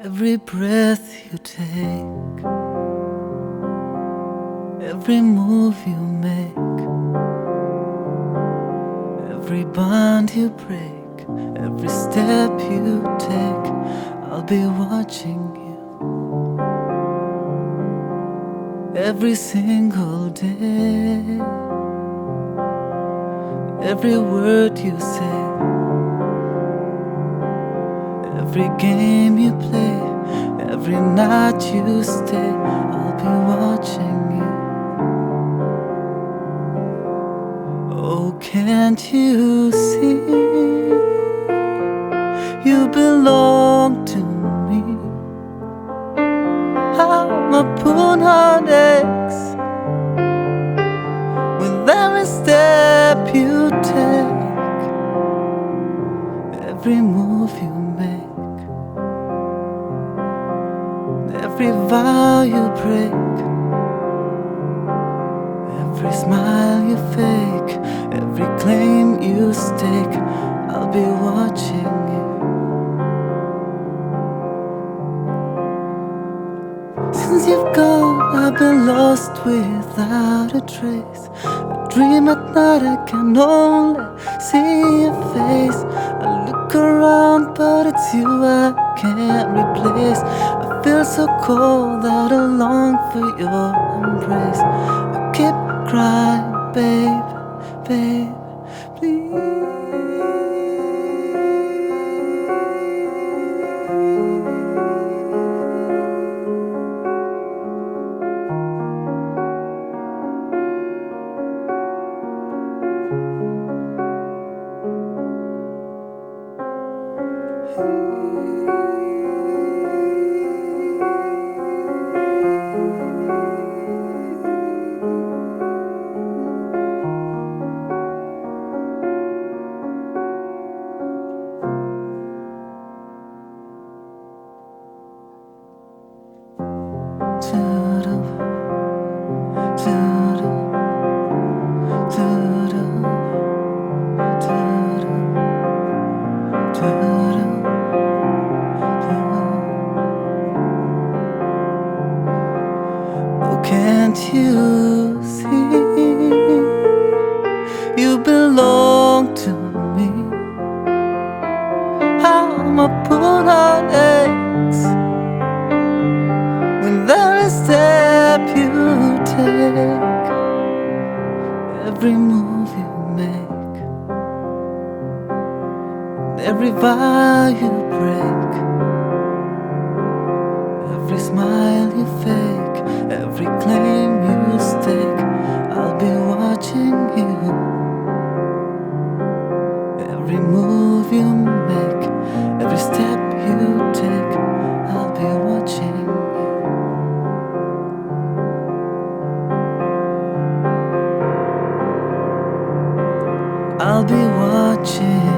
Every breath you take, every move you make, every bond you break, every step you take, I'll be watching you every single day. Every word you say, every game you play, every night you stay, I'll be watching you. Oh, can't you see? You belong to me. I'm a poon on with every step you take, every move you make, every vow you break, every smile you fake, every claim you stake. I'll be watching you. Since you've gone, I've been lost without a trace. I dream at night, I can only see your face. I look around, but it's you I can't replace. Feel so cold that I long for your embrace. I keep crying, babe, babe, please. Can't you see? You belong to me. I'm a put on eggs with every step you take, every move you make, every vow you break, every smile you fake, every claim you stake, I'll be watching you. Every move you make, every step you take, I'll be watching you. I'll be watching